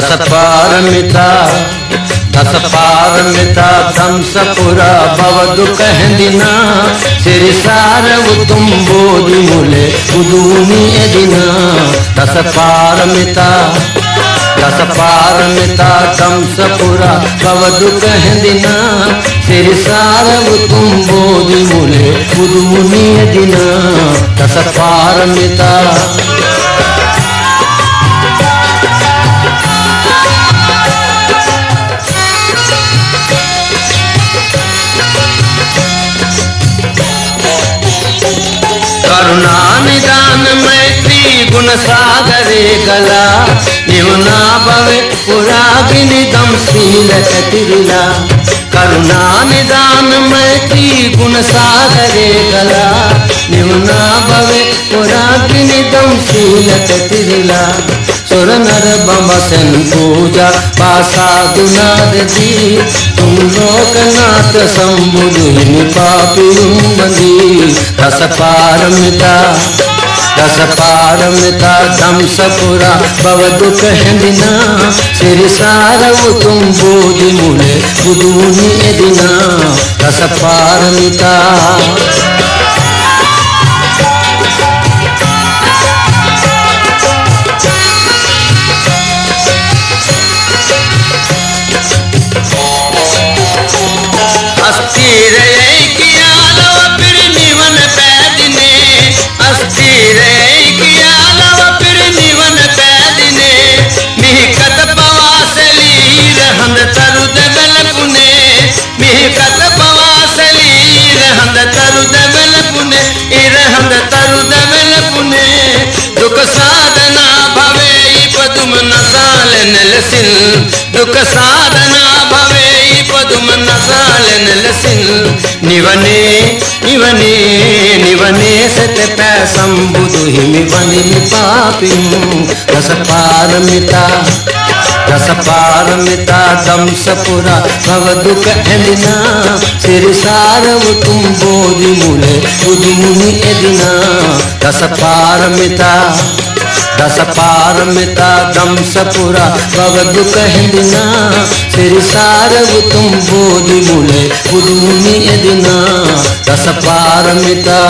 दसपारमिता दसपारमिता दिना सिर सार तुम बोली मुले, उदूनि यदिना। दसपारमिता दुख दिना सिर सार तुम बोली मुले दिना यदिना। दसपारमिता मैत्री गुण सागरे गला निवना भवे पुरागिनी दम शील कतिरिला करुणा निदान मैत्री गुण सागरे गला निवना भवे पुरागिनी दम शील कतिरिला सुर नर बमसन पूजा पासा दुनाद दी तुम लोकनाथ संबुधि पापी मंदी रस पारमिता दस पारमिता दंसपुरा भव दुख दिना सिर सारव तुम बोधि मुने बुदूनि दिना। दस पारमिता એ રહંદ તરુ દવેલ પુને દુખ સાધના ભવે ઈ પદુમ નસાલ નલસિલ દુખ સાધના ભવે ઈ પદુમ નસાલ નલસિલ નિવને નિવને నివనే సతత సంబుదు హిమి వని పాపిం రసపారమిత रस पारमिता दंश पुरा, भव दुख एदिना सिर सारव तुम बोधि मूल मुनि एदिना रस पारमिता दस पारमिता दंश पुरा, भव दुख एदिना सिर सारव तुम बोधि मूल मुनि एदिना दस पारमिता